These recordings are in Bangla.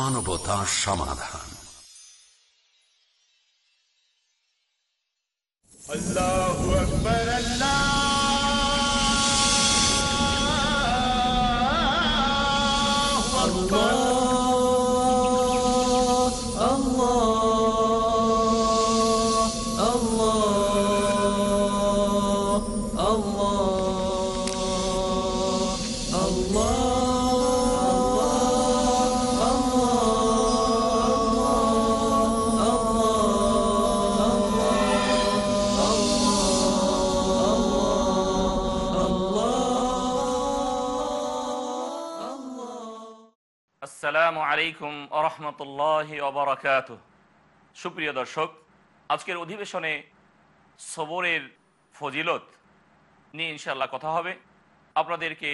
মানবতা সমাধান আল্লাহু আকবার আল্লাহ আলাইকুম আরহামতুল্লাহ অবরাকাত সুপ্রিয় দর্শক, আজকের অধিবেশনে সবরের ফজিলত নিয়ে ইনশাল্লাহ কথা হবে। আপনাদেরকে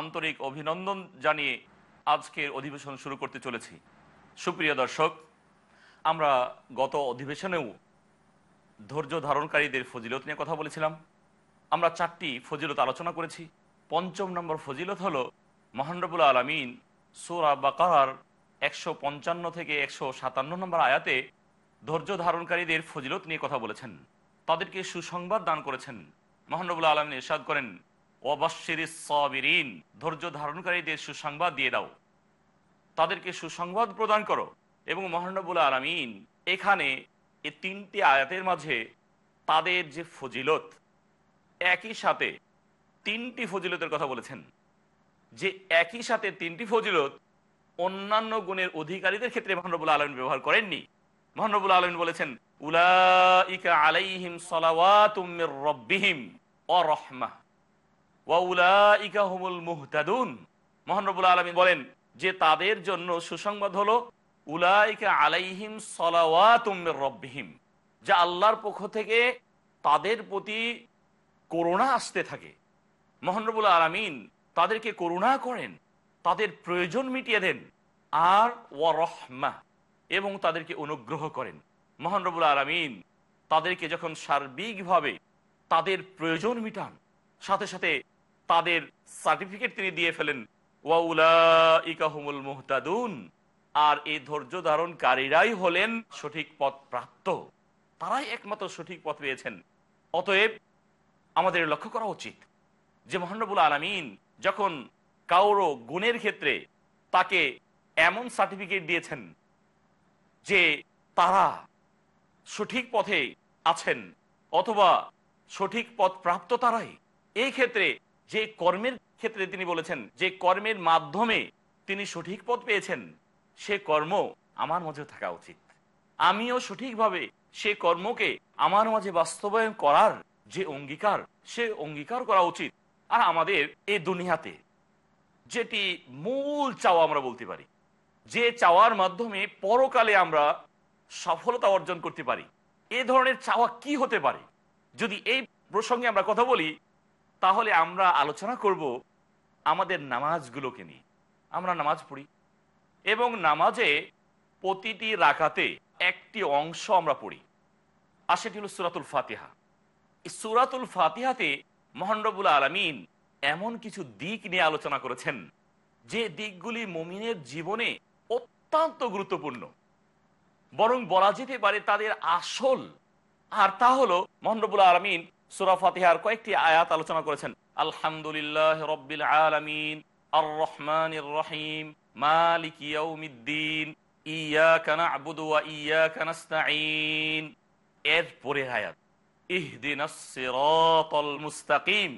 আন্তরিক অভিনন্দন জানিয়ে আজকের অধিবেশন শুরু করতে চলেছি। সুপ্রিয় দর্শক, আমরা গত অধিবেশনেও ধৈর্য ধারণকারীদের ফজিলত নিয়ে কথা বলেছিলাম। আমরা চারটি ফজিলত আলোচনা করেছি। পঞ্চম নম্বর ফজিলত হলো মহানরবুল আলমিন সোরা বাকার একশো পঞ্চান্ন থেকে একশো সাতান্ন নম্বর আয়াতে ধৈর্য ধারণকারীদের ফজিলত নিয়ে কথা বলেছেন। তাদেরকে সুসংবাদ দান করেছেন। মহানরবুল আলমিন ইরশাদ করেন ওয়াবাশির সবিরিন ধৈর্য ধারণকারীদের সুসংবাদ দিয়ে দাও। তাদেরকে সুসংবাদ প্রদান করো এবং মহানবুল আলমিন এখানে এই তিনটি আয়াতের মাঝে তাদের যে ফজিলত, একই সাথে তিনটি ফজিলতের কথা বলেছেন। যে একই সাথে তিনটি ফজিলত অন্যান্য গুণের অধিকারীদের ক্ষেত্রে মহানবুল আলম ব্যবহার করেননি। মহানবুল আলম বলেছেন আলাইহিম আলমিন বলেন, যে তাদের জন্য সুসংবাদ হলো আলাইহিম যা আল্লাহর পক্ষ থেকে তাদের প্রতি করুণা আসতে থাকে। মহানবুল আলমিন তাদেরকে করুণা করেন। তাদের প্রয়োজন মিটিয়ে দেন। আর ও ওয়ারহমা, এবং তাদেরকে অনুগ্রহ করেন। মহানরবুল আলমিন তাদেরকে যখন সার্বিকভাবে তাদের প্রয়োজন মিটান, সাথে সাথে তাদের সার্টিফিকেট তিনি দিয়ে ফেলেন ওয়াউলা মুহতাদুন। আর এই ধৈর্য ধারণকারীরাই হলেন সঠিক পথ প্রাপ্ত। তারাই একমাত্র সঠিক পথ পেয়েছেন। অতএব আমাদের লক্ষ্য করা উচিত যে মহানবুল আলমিন যখন কাউরো গুণের ক্ষেত্রে তাকে এমন সার্টিফিকেট দিয়েছেন যে তারা সঠিক পথে আছেন অথবা সঠিক পথ প্রাপ্ত তারাই। এই ক্ষেত্রে যে কর্মের ক্ষেত্রে তিনি বলেছেন, যে কর্মের মাধ্যমে তিনি সঠিক পথ পেয়েছেন, সে কর্ম আমার মাঝে থাকা উচিত। আমিও সঠিকভাবে সে কর্মকে আমার মাঝে বাস্তবায়ন করার যে অঙ্গীকার, সে অঙ্গীকার করা উচিত। আর আমাদের এই দুনিয়াতে যেটি মূল চাওয়া আমরা বলতে পারি। যে চাওয়ার মাধ্যমে পরকালে আমরা সফলতা অর্জন করতে পারি। এ ধরনের চাওয়া কি হতে পারে? যদি এই প্রসঙ্গে আমরা কথা বলি, তাহলে আমরা আলোচনা করব আমাদের নামাজগুলোকে নিয়ে। আমরা নামাজ পড়ি এবং নামাজে প্রতিটি রাখাতে একটি অংশ আমরা পড়ি। আর সেটি হল সুরাতুল ফাতিহা। সুরাতুল ফাতিহাতে মহানরবুল আলমিন এমন কিছু দিক নিয়ে আলোচনা করেছেন, যে দিকগুলি মমিনের জীবনে অত্যন্ত গুরুত্বপূর্ণ। বরং বলা যেতে পারে তাদের আসল। আর তা হলো মহানরবুল আলমিন সুরা ফাতিহার কয়েকটি আয়াত আলোচনা করেছেন। আলহামদুলিল্লাহ রব্বিল আলমিন আর রহমান রহিম, মালিক ইয়াউমিদ্দিন, ইয়াকা না'বুদু ওয়া ইয়াকা নাস্তাঈন। এর পরের আয়াত সিরাতাল মুস্তাকিম।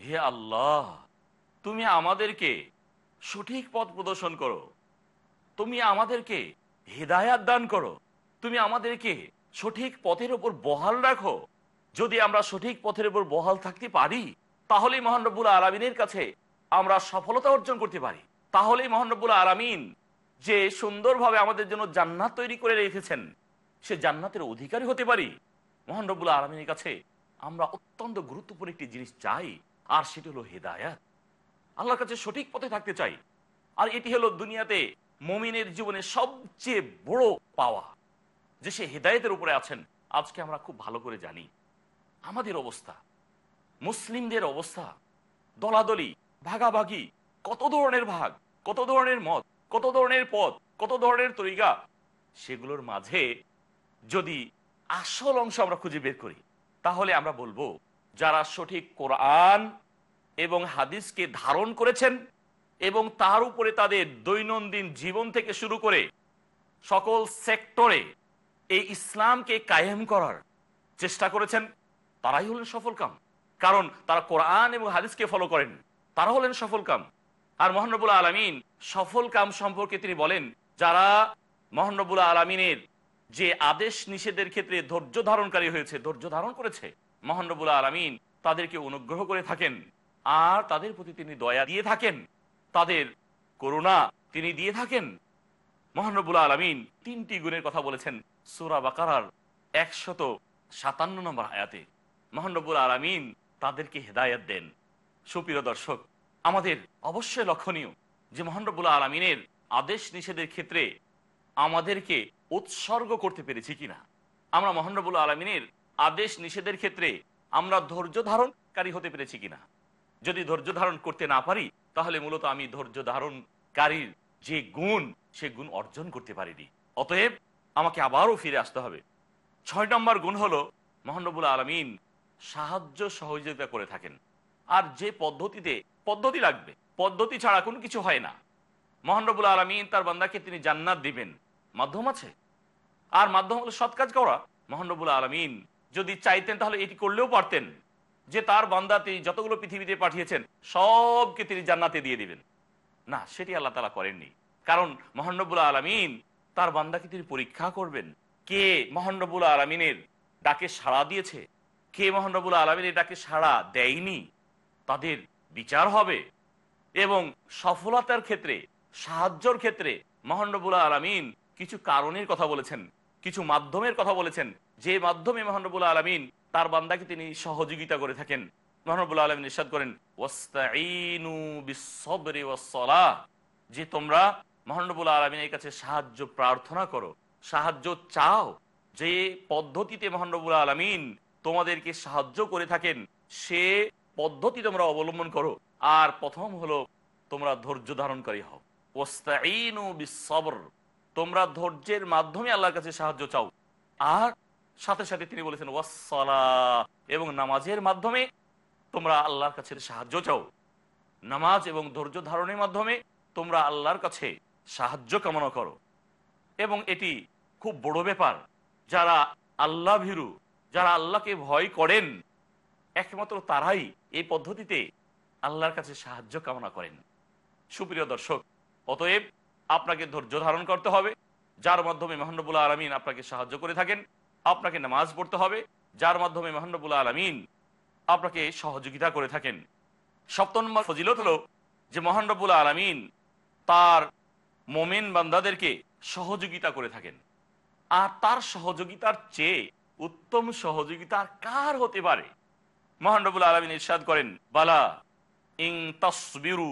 হে আল্লাহ, তুমি আমাদেরকে সঠিক পথ প্রদর্শন করো। তুমি আমাদেরকে হৃদায়াত দান করো। তুমি আমাদেরকে সঠিক পথের উপর বহাল রাখো। যদি আমরা সঠিক পথের উপর বহাল থাকতে পারি, তাহলেই মহানবুল আলমিনের কাছে আমরা সফলতা অর্জন করতে পারি। তাহলেই মহানবুল আলমিন যে সুন্দরভাবে আমাদের জন্য জান্নাত তৈরি করে রেখেছেন, সে জান্নাতের অধিকারী হতে পারি। মহানবুল আলমিনের কাছে আমরা অত্যন্ত গুরুত্বপূর্ণ একটি জিনিস চাই। আর সেটি হলো হেদায়াত। আল্লাহর কাছে সঠিক পথে থাকতে চাই। আর এটি হলো দুনিয়াতে মমিনের জীবনে সবচেয়ে বড় পাওয়া। যে সে হেদায়তের উপরে আছেন, আজকে আমরা খুব ভালো করে জানি। আমাদের অবস্থা, মুসলিমদের অবস্থা, দলাদলি, ভাগাভাগি, কত ধরনের ভাগ, কত ধরনের মত, কত ধরনের পথ, কত ধরনের তরিকা, সেগুলোর মাঝে যদি আসল অংশ আমরা খুঁজে বের করি, তাহলে আমরা বলব যারা সঠিক কোরআন এবং হাদিসকে ধারণ করেছেন এবং তার উপরে তাদের দৈনন্দিন জীবন থেকে শুরু করে সকল সেক্টরে এই ইসলামকে কায়েম করার চেষ্টা করেছেন, তারাই হলেন সফল কাম। কারণ তারা কোরআন এবং হাদিসকে ফলো করেন তারা হলেন সফল কাম। আর মহানবুল আলমিন সফল কাম সম্পর্কে তিনি বলেন, যারা মহানবুল আলমিনের যে আদেশ নিষেধের ক্ষেত্রে ধৈর্য ধারণকারী হয়েছে, ধৈর্য ধারণ করেছে মহানবুল আলমিন তাদেরকে অনুগ্রহ করে থাকেন। আর তাদের প্রতি তিনি দয়া দিয়ে থাকেন। তাদের করুণা তিনি দিয়ে থাকেন। মহানবুল আলমিন তিনটি গুণের কথা বলেছেন সুরা বাকারার একশত সাতান্ন নম্বর আয়াতে। মহানবুল আলমিন তাদেরকে হেদায়ত দেন। সুপ্রিয় দর্শক, আমাদের অবশ্যই লক্ষণীয় যে মহানবুল আলমিনের আদেশ নিষেধের ক্ষেত্রে আমাদেরকে উৎসর্গ করতে পেরেছি কিনা। আমরা মহানবুল আলমিনের আদেশ নিষেধের ক্ষেত্রে আমরা ধৈর্য ধারণকারী হতে পেরেছি কিনা? যদি ধৈর্য ধারণ করতে না পারি, তাহলে মূলত আমি ধৈর্য ধারণকারীর যে গুণ, সে গুণ অর্জন করতে পারিনি। অতএব আমাকে আবারও ফিরে আসতে হবে। ছয় নম্বর গুণ হলো মহানবুল আলমিন সাহায্য সহযোগিতা করে থাকেন। আর যে পদ্ধতিতে, পদ্ধতি লাগবে, পদ্ধতি ছাড়া কোনো কিছু হয় না। মহানবুল আলমিন তার বান্দাকে তিনি জান্নাত দিবেন। মাধ্যম আছে। আর মাধ্যম হলো সৎ কাজ করা। মহানবুল আলমিন যদি চাইতেন তাহলে এটি করলেও পারতেন। যে তার বান্দা তিনি যতগুলো পৃথিবীতে পাঠিয়েছেন, সবকে তিনি জান্নাতে দিয়ে দিবেন। না, সেটি আল্লাহ তালা করেননি। কারণ মহানবুল আলমিন তার বান্দাকে তিনি পরীক্ষা করবেন। কে মহানবুল আলমিনের ডাকে সাড়া দিয়েছে? কে মহানবুল আলমিনের ডাকে সাড়া দেয়নি? তাদের বিচার হবে। এবং সফলতার ক্ষেত্রে, সাহায্যর ক্ষেত্রে মহানবুল আলমিন কিছু কারণের কথা বলেছেন, কিছু মাধ্যমের কথা বলেছেন যে মাধ্যমে মহানবুল আলমিন তার বান্দাকে তিনি সহযোগিতা করে থাকেন। মহানবুল আলমিন ইসাদ করেন যে তোমরা মহানবুল আলমিনের কাছে সাহায্য প্রার্থনা করো, সাহায্য চাও, যে পদ্ধতিতে মহানবুল আলমিন তোমাদেরকে সাহায্য করে থাকেন, সে পদ্ধতি তোমরা অবলম্বন করো। আর প্রথম হলো, তোমরা ধৈর্য ধারণকারী হও। ওস্তাইনু বিসবর তোমরা ধৈর্যের মাধ্যমে আল্লাহর কাছে সাহায্য চাও। আর সাথে সাথে তিনি বলেছেন ওয়াসলা এবং নামাজের মাধ্যমে তোমরা আল্লাহর কাছে সাহায্য চাও। নামাজ এবং ধৈর্য ধারণের মাধ্যমে তোমরা আল্লাহর কাছে সাহায্য কামনা করো। এবং এটি খুব বড় ব্যাপার, যারা আল্লাহ ভীরু, যারা আল্লাহকে ভয় করেন, একমাত্র তারাই এই পদ্ধতিতে আল্লাহর কাছে সাহায্য কামনা করেন। সুপ্রিয় দর্শক, অতএব আপনাকে ধৈর্য ধারণ করতে হবে, যার মাধ্যমে মহানবুল্লাহ আলমিন আপনাকে সাহায্য করে থাকেন। আপনাকে নামাজ পড়তে হবে, যার মাধ্যমে মহানবুল্লাহ আলমিন আপনাকে সহযোগিতা করে থাকেন। সপ্তম নম্বর ফজিলত হলো যে মহানবুল্লাহ আলমিন তার মোমেন বান্দাদেরকে সহযোগিতা করে থাকেন। আর তার সহযোগিতার চেয়ে উত্তম সহযোগিতার কার হতে পারে? মহানবুল আলমিন ইরশাদ করেন, বালা ইং তসবিরু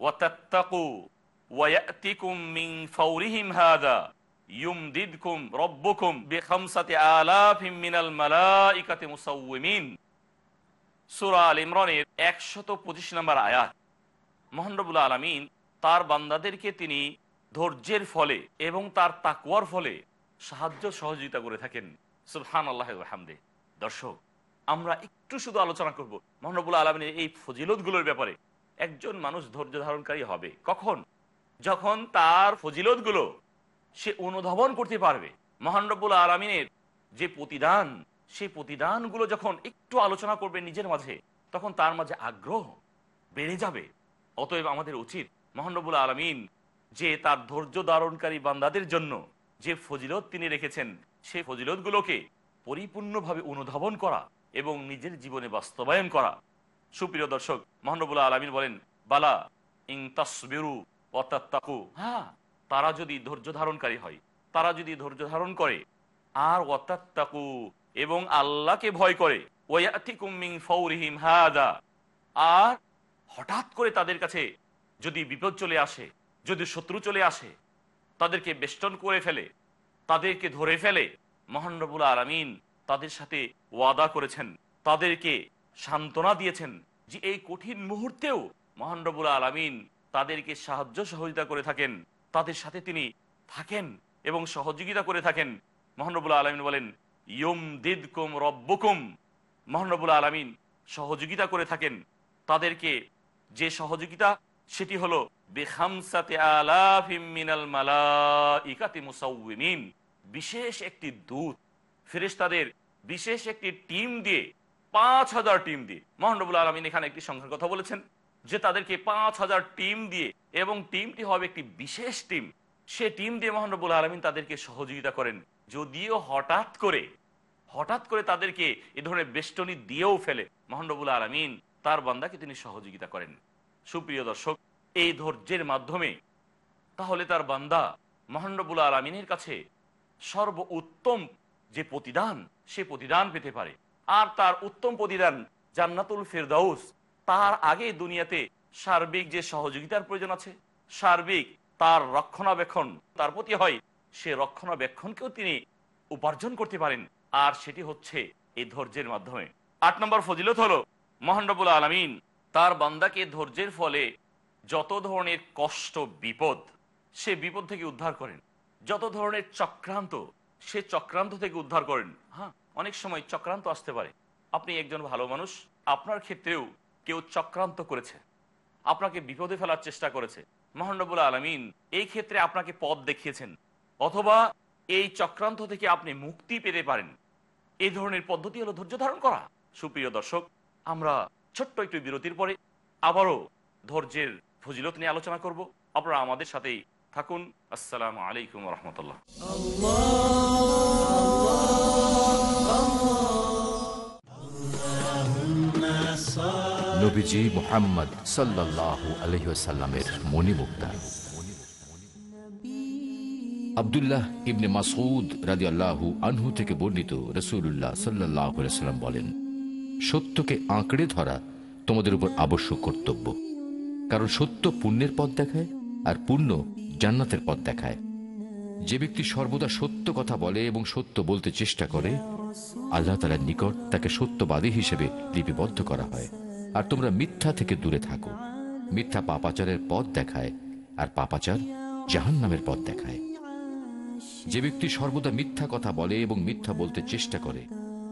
ওয়াতাত্তাকু ওয়ায়াতিকুম মিন ফাওরিহিম হাদা। 125 নম্বর আয়াত। তার বান্দাদেরকে তিনি ধৈর্যের ফলে এবং তার তাকুয়ার ফলে সাহায্য সহযোগিতা করে থাকেন। সুলহান আল্লাহ হামদে দর্শক, আমরা একটু শুধু আলোচনা করব। মহানবুল আলমিনের এই ফজিলতগুলোর ব্যাপারে। একজন মানুষ ধৈর্য ধারণকারী হবে। কখন? যখন তার ফজিলতগুলো সে অনুধাবন করতে পারবে। মহানবুল আলমিনের যে প্রতিদান, সেই প্রতিদানগুলো যখন একটু আলোচনা করবে নিজের মাঝে, তখন তার মাঝে আগ্রহ বেড়ে যাবে। অতএব আমাদের উচিত মহানবুল আলমিন যে তার ধৈর্য ধারণকারী বান্দাদের জন্য যে ফজিলত তিনি রেখেছেন, সেই ফজিলতগুলোকে পরিপূর্ণভাবে অনুধাবন করা এবং নিজের জীবনে বাস্তবায়ন করা। সুপ্রিয় দর্শক মহানবুল্লাহ আলমিন বলেন, বালা ইং তসবিরু অতাত্তাকু হ্যাঁ তারা যদি ধৈর্য ধারণকারী হয়, তারা যদি ধৈর্য ধারণ করে, আর অতাত্তাকু এবং আল্লাহকে ভয় করে ফাউরিহিম হাদা, আর হঠাৎ করে তাদের কাছে যদি বিপদ চলে আসে, যদি শত্রু চলে আসে, তাদেরকে বেষ্টন করে ফেলে, তাদেরকে ধরে ফেলে মহানবুল আলমিন তাদের সাথে ওয়াদা করেছেন, তাদেরকে সান্ত্বনা দিয়েছেন যে এই কঠিন মুহূর্তেও মহানবুল আলমিন তাদেরকে সাহায্য সহযোগিতা করে থাকেন। তাদের সাথে তিনি থাকেন এবং সহযোগিতা করে থাকেন। মহানবুল্লাহ আলমিন বলেন, ইয়ম দিদকুম রব্বকুম। মহানবুল্লাহ আলমিন সহযোগিতা করে থাকেন। তাদেরকে যে সহযোগিতা, সেটি হলো বিশেষ একটি দূত, ফেরেশতাদের বিশেষ একটি টিম দিয়ে, পাঁচ হাজার টিম দিয়ে মহানবুল আলমিন এখানে একটি সংখ্যার কথা বলেছেন, যে তাদেরকে পাঁচ হাজার টিম দিয়ে এবং টিমটি হবে একটি বিশেষ টিম। সে টিম দিয়ে মহানবুল আলমিন তাদেরকে সহযোগিতা করেন। যদিও হঠাৎ করে হঠাৎ করে তাদেরকে এ ধরনের বেষ্টনী দিয়েও ফেলে মহানবুল আলমিন, তার বান্দাকে তিনি সহযোগিতা করেন। সুপ্রিয় দর্শক, এই ধৈর্যের মাধ্যমে তাহলে তার বান্দা মহানবুল আলমিনের কাছে সর্ব উত্তম যে প্রতিদান, সে প্রতিদান পেতে পারে। আর তার উত্তম প্রতিদান জান্নাতুল ফেরদাউস, তার আগে দুনিয়াতে সার্বিক যে সহযোগিতার প্রয়োজন আছে, সার্বিক তার রক্ষণাবেক্ষণ, তার প্রতি হয়, সে রক্ষণাবেক্ষণকেও তিনি উপার্জন করতে পারেন। আর সেটি হচ্ছে এই ধৈর্যের মাধ্যমে। আট নম্বর ফজিলত হলো মহানবুল আলমিন তার বান্দাকে ধৈর্যের ফলে যত ধরনের কষ্ট, বিপদ সে বিপদ থেকে উদ্ধার করেন। যত ধরনের চক্রান্ত, সে চক্রান্ত থেকে উদ্ধার করেন। হ্যাঁ অনেক সময় চক্রান্ত আসতে পারে। আপনি একজন ভালো মানুষ, আপনার ক্ষেত্রেও কেউ চক্রান্ত করেছে। আপনাকে বিপদে ফেলার চেষ্টা করেছে। মহানবুল আলমিন, এই ক্ষেত্রে আপনাকে পথ দেখিয়েছেন। অথবা এই চক্রান্ত থেকে আপনি মুক্তি পেতে পারেন। এই ধরনের পদ্ধতি হলো ধৈর্য ধারণ করা। সুপ্রিয় দর্শক, আমরা ছোট্ট একটু বিরতির পরে আবারও ধৈর্যের ফজিলত নিয়ে আলোচনা করব। আপনারা আমাদের সাথেই থাকুন। আসসালামু আলাইকুম রহমতুল্লাহ। নবীজি মোহাম্মদ সাল্লাহ আলহিসাল্লামের মণিমুক্তা। আবদুল্লাহ ইবনে মাসউদ রাজি আল্লাহু আনহু থেকে বর্ণিত রসুল্লাহ সাল্লাহ সাল্লাম বলেন, সত্যকে আঁকড়ে ধরা তোমাদের উপর আবশ্যক কর্তব্য। কারণ সত্য পুণ্যের পথ দেখায় আর পুণ্য জান্নাতের পথ দেখায়। যে ব্যক্তি সর্বদা সত্য কথা বলে এবং সত্য বলতে চেষ্টা করে, আল্লাহ তালার নিকট তাকে সত্যবাদী হিসেবে লিপিবদ্ধ করা হয়। আর তোমরা মিথ্যা থেকে দূরে থাকো। মিথ্যা পাপাচারের পথ দেখায় আর পাপাচার জাহান নামের পথ দেখায়। যে ব্যক্তি সর্বদা মিথ্যা কথা বলে এবং মিথ্যা বলতে চেষ্টা করে,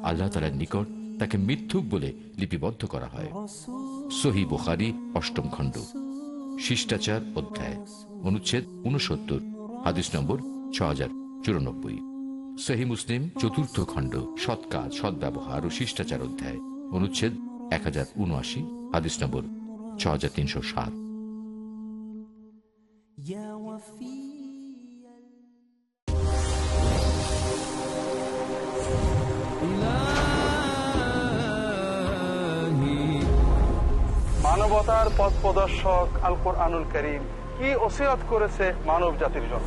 আল্লাহ তালার নিকট তাকে মিথ্যুক বলে লিপিবদ্ধ করা হয়। সহি বুখারি, অষ্টম খণ্ড। শিষ্টাচার অধ্যায়, অনুচ্ছেদ উনসত্তর হাদিস নম্বর ছ হাজার চুরানব্বই। সহি মুসলিম, চতুর্থ খণ্ড, সৎ কাজ সদ্ব্যবহার ও শিষ্টাচার অধ্যায়, অনুচ্ছেদ এক হাজার উনআশি হাদিস নম্বর ছ হাজার তিনশো সাত। মানবতার পথ প্রদর্শক আলকুর আনুল করিম কি ওসিয়াত করেছে মানব জাতির জন্য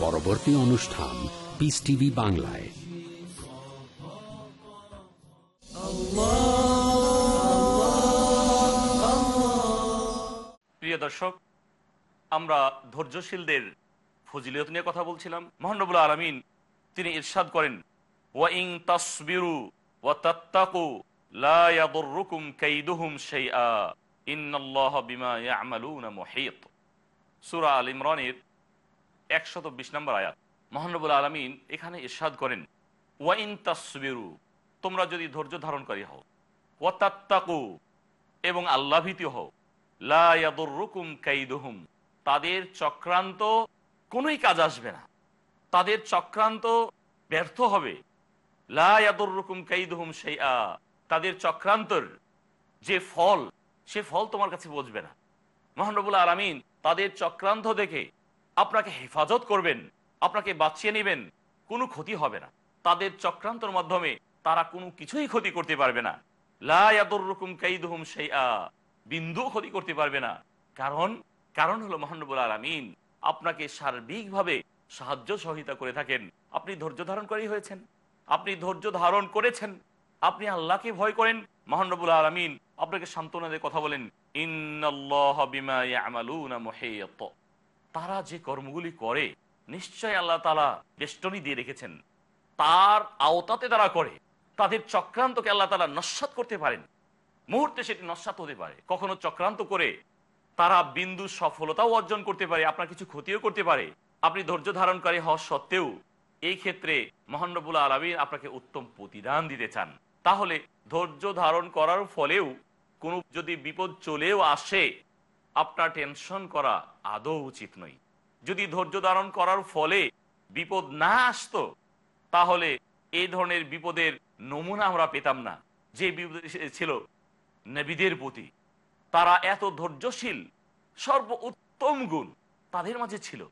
পরবর্তী অনুষ্ঠান পিস টিভি বাংলায়। প্রিয় দর্শক, আমরা ধৈর্যশীলদের ফজিলত নিয়ে কথা বলছিলাম। মহানবুল আলমিন তিনি ইরশাদ করেন ওয়াইং তাসবিরু ওয়া তাত্তাকু লা ইয়াদুররুকুম কাইদুহুম শাইআ। ইন্নাল্লাহ বিমা ইয়ামালুনা মুহীত। সূরা আল ইমরানের 120 নম্বর আয়াত। মহানবুল আলমিন এখানে ইরশাদ করেন, ওয়াইন তাসবিরু, তোমরা যদি ধৈর্য ধারণকারী হও ওয়া এবং আল্লাহ ভীতি হও, লা ইয়াদুররুকুম কাইদুহুম, তাদের চক্রান্ত কোনোই কাজ আসবে না। তাদের চক্রান্ত ব্যর্থ হবে। লা ইয়াদুররুকুম কাইদুহুম শাইআ, তাদের চক্রান্তর যে ফল, সে ফল তোমার কাছে বসবে না। মহানবুল আলমিন তাদের চক্রান্ত দেখে আপনাকে হেফাজত করবেন, আপনাকে বাঁচিয়ে নেবেন, কোনো ক্ষতি হবে না। তাদের চক্রান্তর মাধ্যমে তারা কোনো কিছুই ক্ষতি করতে পারবে না। লায়াদুররুকুম কাইদুহুম শাইআ বিন্দু ক্ষতি করতে পারবে না। কারণ কারণ হলো মহানবুল আলমিন আপনাকে সার্বিকভাবে সাহায্য সহযোগিতা করে থাকেন। আপনি ধৈর্য ধারণ করেই হয়েছেন। আপনি ধৈর্য ধারণ করেছেন। আপনি আল্লাহকে ভয় করেন। মহানবুল আলমিন আপনাকে সান্ত্বনা দিয়ে কথা বলেন, ইন্নাল্লাহ বিমা ইয়ামালুনা তারা যে কর্মগুলি করে, নিশ্চয় আল্লাহ তালা বেষ্টনী দিয়ে রেখেছেন। তার আওতাতে তারা করে। তাদের চক্রান্তকে আল্লাহ তালা নস্বাত করতে পারেন। মুহূর্তে সেটি নস্বাত হতে পারে। কখনো চক্রান্ত করে তারা বিন্দু সফলতাও অর্জন করতে পারে, আপনার কিছু ক্ষতিও করতে পারে। আপনি ধৈর্য ধারণকারী হওয়া সত্ত্বেও এই ক্ষেত্রে মহানবুল আলমীর আপনাকে উত্তম প্রতিদান দিতে চান। তাহলে ধৈর্য ধারণ করার ফলেও কোনো যদি বিপদ চলেও আসে আপনার টেনশন করা আদৌ উচিত নয়। যদি ধৈর্য ধারণ করার ফলে বিপদ না আসতো, তাহলে এই ধরনের বিপদের নমুনা আমরা পেতাম না। যে বিপদ ছিল নবীদের প্রতি। তারা এত ধৈর্যশীল সর্ব উত্তম গুণ তাদের মাঝে ছিল।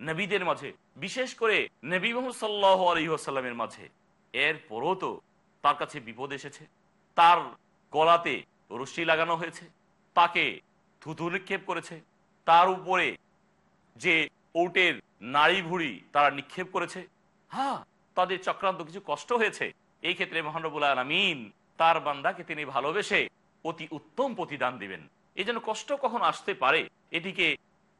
নবীদের মাঝে, বিশেষ করে নবী মোহাম্মদ সাল্লাহ আলহিহাসাল্লামের মাঝে। এরপরও তো তার কাছে বিপদ এসেছে। তার গলাতে রশ্মি লাগানো হয়েছে। তাকে থুতু নিক্ষেপ করেছে। তার উপরে যে ওটের নাড়ি ভুড়ি তারা নিক্ষেপ করেছে। হ্যাঁ তাদের চক্রান্ত কিছু কষ্ট হয়েছে। এই ক্ষেত্রে মহানবুল আলমিন তার বান্দাকে তিনি ভালোবেসে অতি উত্তম প্রতিদান দিবেন। এই জন্য কষ্ট কখন আসতে পারে, এটিকে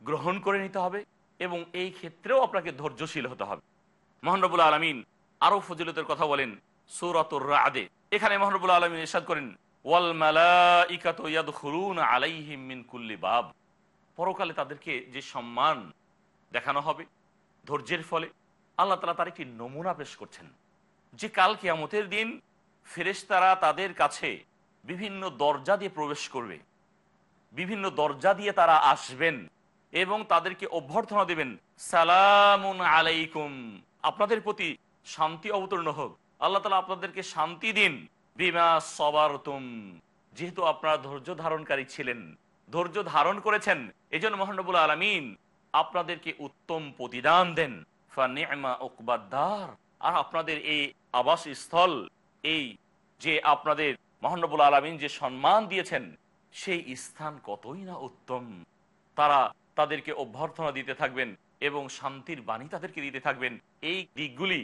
গ্রহণ করে নিতে হবে এবং এই ক্ষেত্রেও আপনাকে ধৈর্যশীল হতে হবে। মহানবুল আলমিন আরও ফজিলতের কথা বলেন, সৌরাতুর রাদে এখানে মহানবুল আলমিন ইরশাদ করেন আলাইহিম মিন বাব। পরকালে তাদেরকে যে সম্মান দেখানো হবে, ধৈর্যের ফলে আল্লাহ তালা তার একটি নমুনা পেশ করছেন। যে কাল কিয়ামতের দিন ফেরেশতারা তাদের কাছে বিভিন্ন দরজা দিয়ে প্রবেশ করবে। বিভিন্ন দরজা দিয়ে তারা আসবেন এবং তাদেরকে অভ্যর্থনা দেবেন, সালামুন আলাইকুম। আপনাদের প্রতি শান্তি অবতীর্ণ হোক। আল্লাহ তালা আপনাদেরকে শান্তি দিন। বিমা সবারতুম। যেহেতু আপনারা ধৈর্য ধারণকারী ছিলেন, ধৈর্য ধারণ করেছেন এই জন্য মহানবুল আলমিন আপনাদেরকে উত্তম প্রতিদান দেন। আর আপনাদের এই আবাস স্থল এই যে আপনাদের মহানবুল আলমিন যে সম্মান দিয়েছেন, সেই স্থান কতই না উত্তম। তারা তাদেরকে অভ্যর্থনা দিতে থাকবেন এবং শান্তির বাণী তাদেরকে দিতে থাকবেন। এই দিকগুলি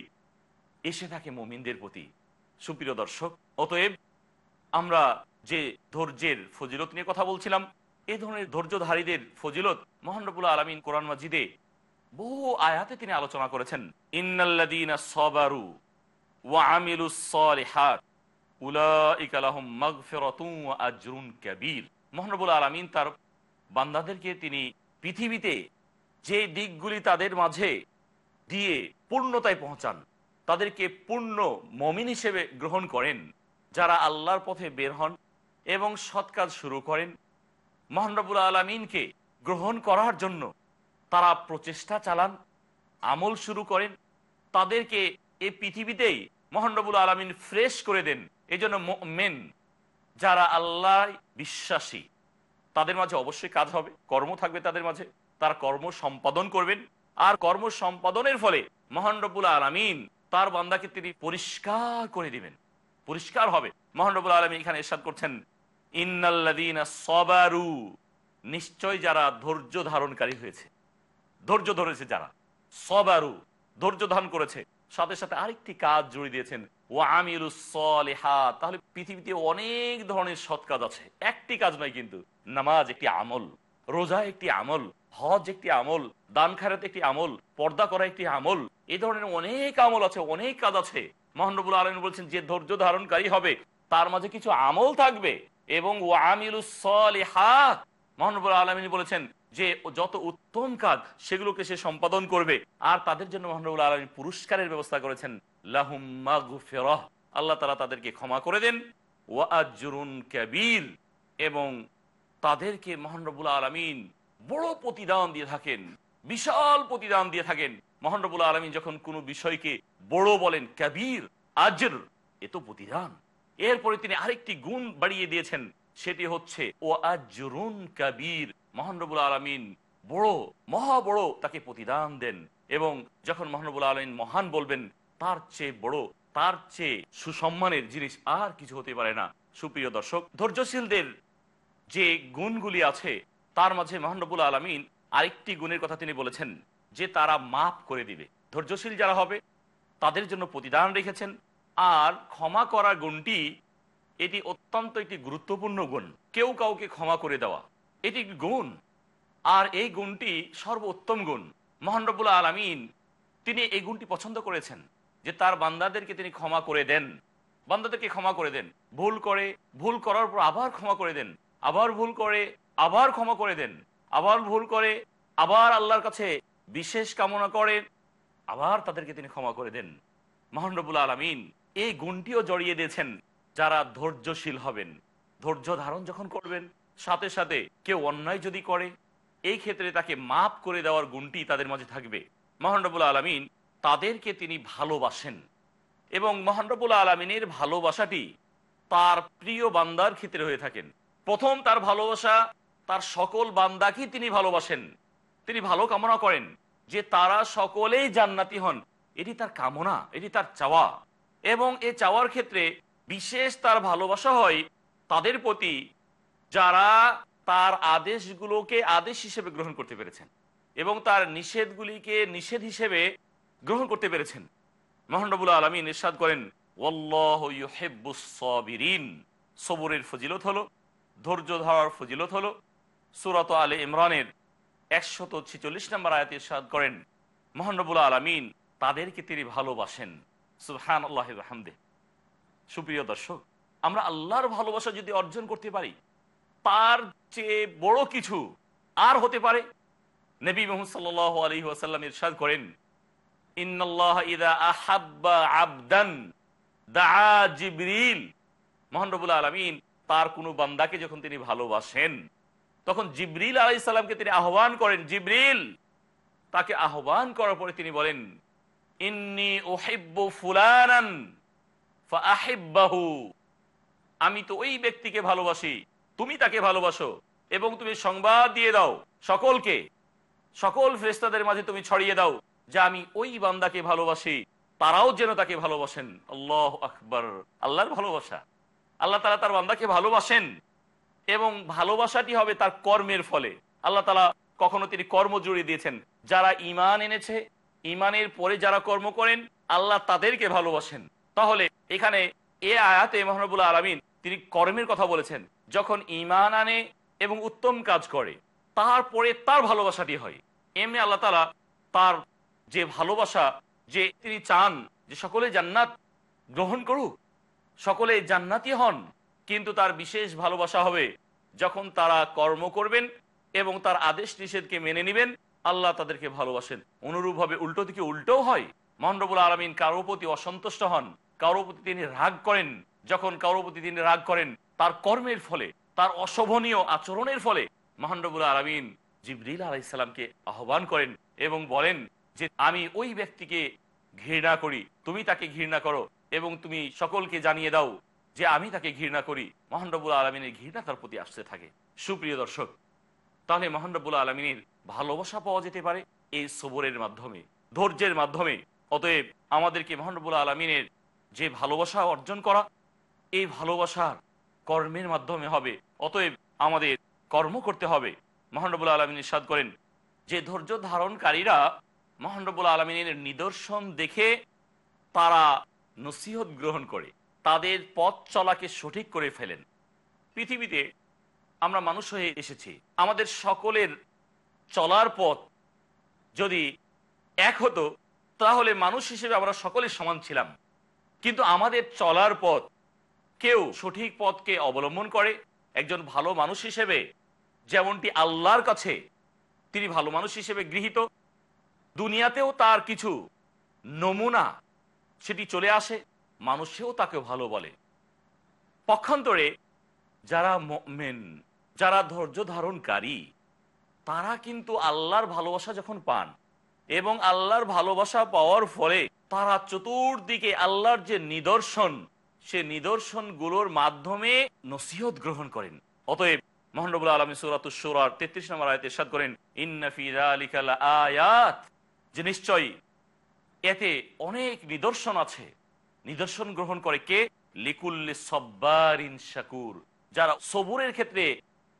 এসে থাকে মোমিনদের প্রতি। সুপ্রিয় দর্শক, অতএব আমরা যে ধৈর্যের ফজিলত নিয়ে কথা বলছিলাম এই ধরনের ধৈর্যধারীদের ফজিলত মোহানবুল্লাহ আলমিন কোরআন মাজিদে বহু আয়াতে তিনি আলোচনা করেছেন। আলমিন তার বান্দাদেরকে তিনি পৃথিবীতে যে দিকগুলি তাদের মাঝে দিয়ে পূর্ণতায় পৌঁছান তাদেরকে পূর্ণ মমিন হিসেবে গ্রহণ করেন, যারা আল্লাহর পথে বের হন এবং সৎ কাজ শুরু করেন। মহানবুল আলমিনকে গ্রহণ করার জন্য তারা প্রচেষ্টা চালান, আমল শুরু করেন। তাদেরকে এ পৃথিবীতেই মহানবুল আলমিন ফ্রেশ করে দেন। এই জন্য মেন যারা আল্লাহ বিশ্বাসী, তাদের মাঝে অবশ্যই কাজ হবে, কর্ম থাকবে তাদের মাঝে। তারা কর্ম সম্পাদন করবেন। আর কর্ম সম্পাদনের ফলে মহান আলমিন তার বান্দাকে তিনি পরিষ্কার করে দিবেন। পরিষ্কার হবে। মহান রব্বুল আলমী এখানে এরশাদ করছেন ইন্নাল্লাদিনা সবারু। নিশ্চয় যারা ধৈর্য ধারণকারী হয়েছে। ধৈর্য ধরেছে যারা। সবারু, ধৈর্য ধারণ করেছে। সাথে সাথে আরেকটি কাজ জুড়ে দিয়েছেন ও আমিরুসলিহা তাহলে পৃথিবীতে অনেক ধরনের সৎ কাজ আছে। একটি কাজ নয় কিন্তু, নামাজ একটি আমল, রোজা একটি আমল, হজ একটি আমল, দান খারাত একটি আমল, পর্দা করা একটি আমল এই ধরনের অনেক আমল আছে, অনেক কাজ আছে। মহানবুল আলম বলছেন, যে ধৈর্য ধারণকারী হবে, তার মাঝে কিছু আমল থাকবে। এবং ও আমিরুসলিহাত মহানবুল আলমিনী বলেছেন যে যত উত্তম কাজ, সেগুলোকে সে সম্পাদন করবে। আর তাদের জন্য মহানবুল আলমী পুরস্কারের ব্যবস্থা করেছেন। আল্লাহ তালা তাদেরকে ক্ষমা করে দেন। ওয়াজরুন কাবির, এবং তাদেরকে মহানরবুল আলমিন বড় প্রতিদান দিয়ে থাকেন, বিশাল প্রতিদান দিয়ে থাকেন। মহানরবুল আলমিন যখন কোনো বিষয়কে বড় বলেন, কাবির, আজর, এ তো প্রতিদান। এরপরে তিনি আরেকটি গুণ বাড়িয়ে দিয়েছেন, সেটি হচ্ছে, ও আজরুন কাবির। মহানরবুল আলমিন বড়, মহা বড় তাকে প্রতিদান দেন এবং যখন মহানবুল আলমিন মহান বলবেন, তার চেয়ে বড়, তার চেয়ে সুসম্মানের জিনিস আর কিছু হতে পারে না। সুপ্রিয় দর্শক, ধৈর্যশীলদের যে গুণগুলি আছে, তার মাঝে মহানবুল আলমিন আরেকটি গুণের কথা তিনি বলেছেন। যে তারা মাফ করে দিবে। ধৈর্যশীল যারা হবে, তাদের জন্য প্রতিদান রেখেছেন। আর ক্ষমা করা গুণটি, এটি অত্যন্ত একটি গুরুত্বপূর্ণ গুণ। কেউ কাউকে ক্ষমা করে দেওয়া, এটি একটি গুণ। আর এই গুণটি সর্বোত্তম গুণ। মহানরবুল আলমিন, তিনি এই গুণটি পছন্দ করেছেন, যে তার বান্দাদেরকে তিনি ক্ষমা করে দেন। বান্দাদেরকে ক্ষমা করে দেন। ভুল করে, ভুল করার পর আবার ক্ষমা করে দেন। আবার ভুল করে, আবার ক্ষমা করে দেন। আবার ভুল করে, আবার আল্লাহর কাছে বিশেষ কামনা করেন, আবার তাদেরকে তিনি ক্ষমা করে দেন। মহানরবুল আলমিন এই গুণটিও জড়িয়ে দিয়েছেন, যারা ধৈর্যশীল হবেন। ধৈর্য ধারণ যখন করবেন, সাথে সাথে কেউ অন্যায় যদি করে, এই ক্ষেত্রে তাকে মাফ করে দেওয়ার গুণটি তাদের মাঝে থাকবে। মহানরবুল আলমিন তাদেরকে তিনি ভালোবাসেন এবং মহানরবুল আলমিনের ভালোবাসাটি তার প্রিয় বান্দার ক্ষেত্রে হয়ে থাকেন। প্রথম তার ভালোবাসা, তার সকল বান্দাকেই তিনি ভালোবাসেন। তিনি ভালো কামনা করেন যে তারা সকলেই জান্নাতি হন। এটি তার কামনা, এটি তার চাওয়া। এবং এ চাওয়ার ক্ষেত্রে বিশেষ তার ভালোবাসা হয় তাদের প্রতি যারা তার আদেশগুলোকে আদেশ হিসেবে গ্রহণ করতে পেরেছেন এবং তার নিষেধগুলিকে নিষেধ হিসেবে গ্রহণ করতে পেরেছেন। মহানবুল আলমী নিঃসাদ করেন সবরের ফজিলত হলো, ধৈর্য ধরার ফজিলত হলো। সুরত আলে ইমরানের একশত ছিচল্লিশ নম্বর আয়াত ইরশাদ করেন মহানবুল আলমিন, তাদেরকে তিনি ভালোবাসেন। সুবহান আল্লাহ হামদে সুপ্রিয় দর্শক, আমরা আল্লাহর ভালোবাসা যদি অর্জন করতে পারি, তার চেয়ে বড় কিছু আর হতে পারে? নবী মোহাম্মদ সাল্লাহ আলী ওয়াসাল্লাম ইরশাদ করেন আবদান দা আলমিন, তার কোনো বান্দাকে যখন তিনি ভালোবাসেন তখন জিবরিল আলাই সাল্লামকে তিনি আহ্বান করেন, জিবরিল! তাকে আহ্বান করার পরে তিনি বলেন, ইন্নি ওহেব্বু ফুলানান আমি তো ওই ব্যক্তিকে ভালোবাসি, তুমি তাকে ভালোবাসো এবং তুমি সংবাদ দিয়ে দাও সকলকে। সকল ফেরেস্তাদের মাঝে তুমি ছড়িয়ে দাও যে আমি ওই বান্দাকে ভালোবাসি, তারাও যেন তাকে ভালোবাসেন। আল্লাহ আকবর। আল্লাহর ভালোবাসা। আল্লাহ তারা তার বান্দাকে ভালোবাসেন। এবং ভালোবাসাটি হবে তার কর্মের ফলে। আল্লাহ তালা কখনো তিনি কর্ম জুড়ে দিয়েছেন। যারা ইমান এনেছে ইমানের পরে যারা কর্ম করেন, আল্লাহ তাদেরকে ভালোবাসেন। তাহলে এখানে এ আয়াতে মহানবুল আলমিন তিনি কর্মের কথা বলেছেন। যখন ইমান আনে এবং উত্তম কাজ করে, তারপরে তার ভালোবাসাটি হয়। এমনি আল্লাহ তালা তার যে ভালোবাসা যে তিনি চান যে সকলে জান্নাত গ্রহণ করুক, সকলে জান্নাতি হন কিন্তু তার বিশেষ ভালোবাসা হবে যখন তারা কর্ম করবেন এবং তার আদেশ নিষেধকে মেনে নেবেন, আল্লাহ তাদেরকে ভালোবাসেন। অনুরূপভাবে উল্টো দিকে উল্টোও হয়। মহানরবুল আলমিন কারও প্রতি অসন্তুষ্ট হন, কারও প্রতি তিনি রাগ করেন। যখন কারও প্রতি তিনি রাগ করেন, তার কর্মের ফলে, তার অশোভনীয় আচরণের ফলে মহানরবুল আলমিন জিবরিল আলাইসাল্লামকে আহ্বান করেন এবং বলেন যে, আমি ওই ব্যক্তিকে ঘৃণা করি। তুমি তাকে ঘৃণা করো এবং তুমি সকলকে জানিয়ে দাও যে আমি তাকে ঘৃণা করি মহানরবুল আলমিনের ঘৃণা তার প্রতি আসতে থাকে। সুপ্রিয় দর্শক, তাহলে মহানরবুল আলমিনের ভালোবাসা পাওয়া যেতে পারে এই সবরের মাধ্যমে, ধৈর্যের মাধ্যমে। অতএব আমাদেরকে মহানরবুল আলমিনের যে ভালোবাসা অর্জন করা, এই ভালোবাসার কর্মের মাধ্যমে হবে। অতএব আমাদের কর্ম করতে হবে। মহানরবুল আলমিন ইসাদ করেন, যে ধৈর্য ধারণকারীরা মহানরবুল আলমিনের নিদর্শন দেখে তারা নসিহত গ্রহণ করে। তাদের পথ চলাকে সঠিক করে ফেলেন। পৃথিবীতে আমরা মানুষ হয়ে এসেছি। আমাদের সকলের চলার পথ যদি এক হতো, তাহলে মানুষ হিসেবে আমরা সকলে সমান ছিলাম। কিন্তু আমাদের চলার পথ কেউ সঠিক পথকে অবলম্বন করে। একজন ভালো মানুষ হিসেবে যেমনটি আল্লাহর কাছে তিনি ভালো মানুষ হিসেবে গৃহীত, দুনিয়াতেও তার কিছু নমুনা সেটি চলে আসে। মানুষেও তাকে ভালো বলে। পক্ষান্তরে যারা মেন যারা ধৈর্য ধারণকারী, তারা কিন্তু আল্লাহর ভালোবাসা যখন পান এবং আল্লাহর ভালোবাসা পাওয়ার ফলে তারা চতুর্দিকে আল্লাহর যে নিদর্শন, সে নিদর্শনগুলোর মাধ্যমে নসিহত গ্রহণ করেন। অতএব মহানবুল আলমী সুরাত তেত্রিশ নম্বর আয়তে সাদ করেন আয়াত যে নিশ্চয়ই এতে অনেক নিদর্শন আছে। নিদর্শন গ্রহণ করে কে? লিকুল্লি সব্বারিন শাকুর। যারা সবুরের ক্ষেত্রে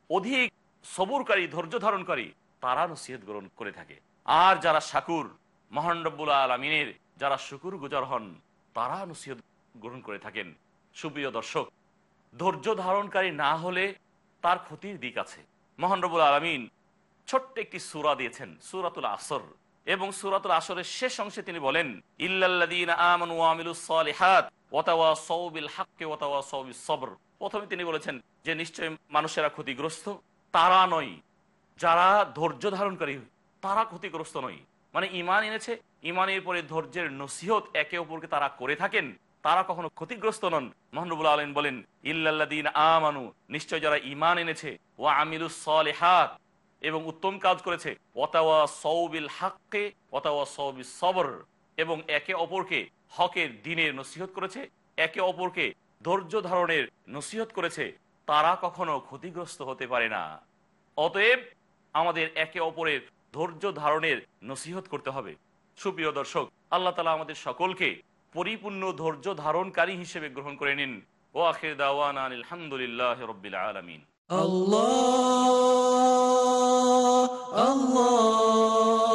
অধিক সবুরকারী, ধৈর্য ধারণকারী, তারা নসিহত গ্রহণ করে থাকে। আর যারা শাকুর মহানরব্বুল আলমিনের যারা শুকুর গুজার হন, তারা নসিহত গ্রহণ করে থাকেন। সুপ্রিয় দর্শক, ধৈর্য ধারণকারী না হলে তার ক্ষতির দিক আছে। মহানরবুল আলমিন ছোট্ট একটি সুরা দিয়েছেন, সুরাতুল আসর। এবং সুরাতুল আসরের শেষ অংশে তিনি বলেন প্রথমে তিনি বলেছেন যে নিশ্চয় মানুষেরা ক্ষতিগ্রস্ত, তারা নয়। যারা ধৈর্য ধারণকারী, তারা ক্ষতিগ্রস্ত নয়। মানে ইমান এনেছে ইমানের পরে ধৈর্যের নসিহত একে অপরকে তারা করে থাকেন। তারা কখনো ক্ষতিগ্রস্ত নন। মহানবুল আলম বলেন ইল্লাল্লাদিন আমানু নিশ্চয় যারা ইমান এনেছে ও আমিলুস সালেহাত এবং উত্তম কাজ করেছে। অতাওয়া সৌবিল হককে অতাওয়া সৌবি সবর এবং একে অপরকে হকের দিনের নসিহত করেছে, একে অপরকে ধৈর্য ধারণের নসিহত করেছে, তারা কখনো ক্ষতিগ্রস্ত হতে পারে না। অতএব আমাদের একে অপরের ধৈর্য ধারণের নসিহত করতে হবে। সুপ্রিয় দর্শক, আল্লাহ তালা আমাদের সকলকে পরিপূর্ণ ধৈর্য ধারণকারী হিসেবে গ্রহণ করে নিন। ও আখির দাওয়ান আলহামদুলিল্লাহ রবিল আলমিন। আল্লাহ الله.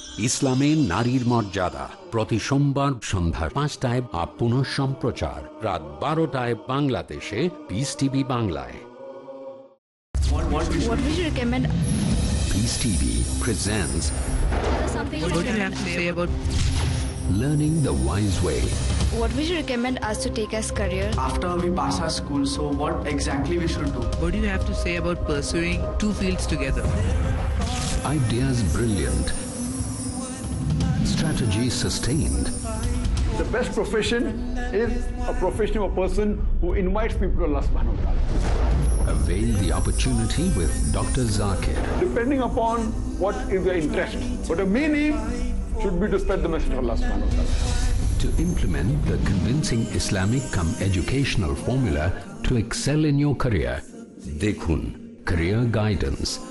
ইসলামে নারীর মর্যাদা প্রতি সোমবার সন্ধ্যা পাঁচটায় আপ পুনঃ সম্প্রচার রাত বারোটায় বাংলাদেশে পিস টিভি বাংলায় What do you have to say about learning the wise way What would you recommend us to take as career? after we pass our school so what exactly we should do what do you have to say about pursuing two fields together? Ideas brilliant. strategy sustained. The best profession is a profession of a person who invites people to Allah subhanahu wa ta'ala. Avail the opportunity with Dr. Zakir. Depending upon what is your interest. But the meaning should be to spread the message of Allah subhanahu wa. To implement the convincing Islamic come educational formula to excel in your career. Dekhun, Career Guidance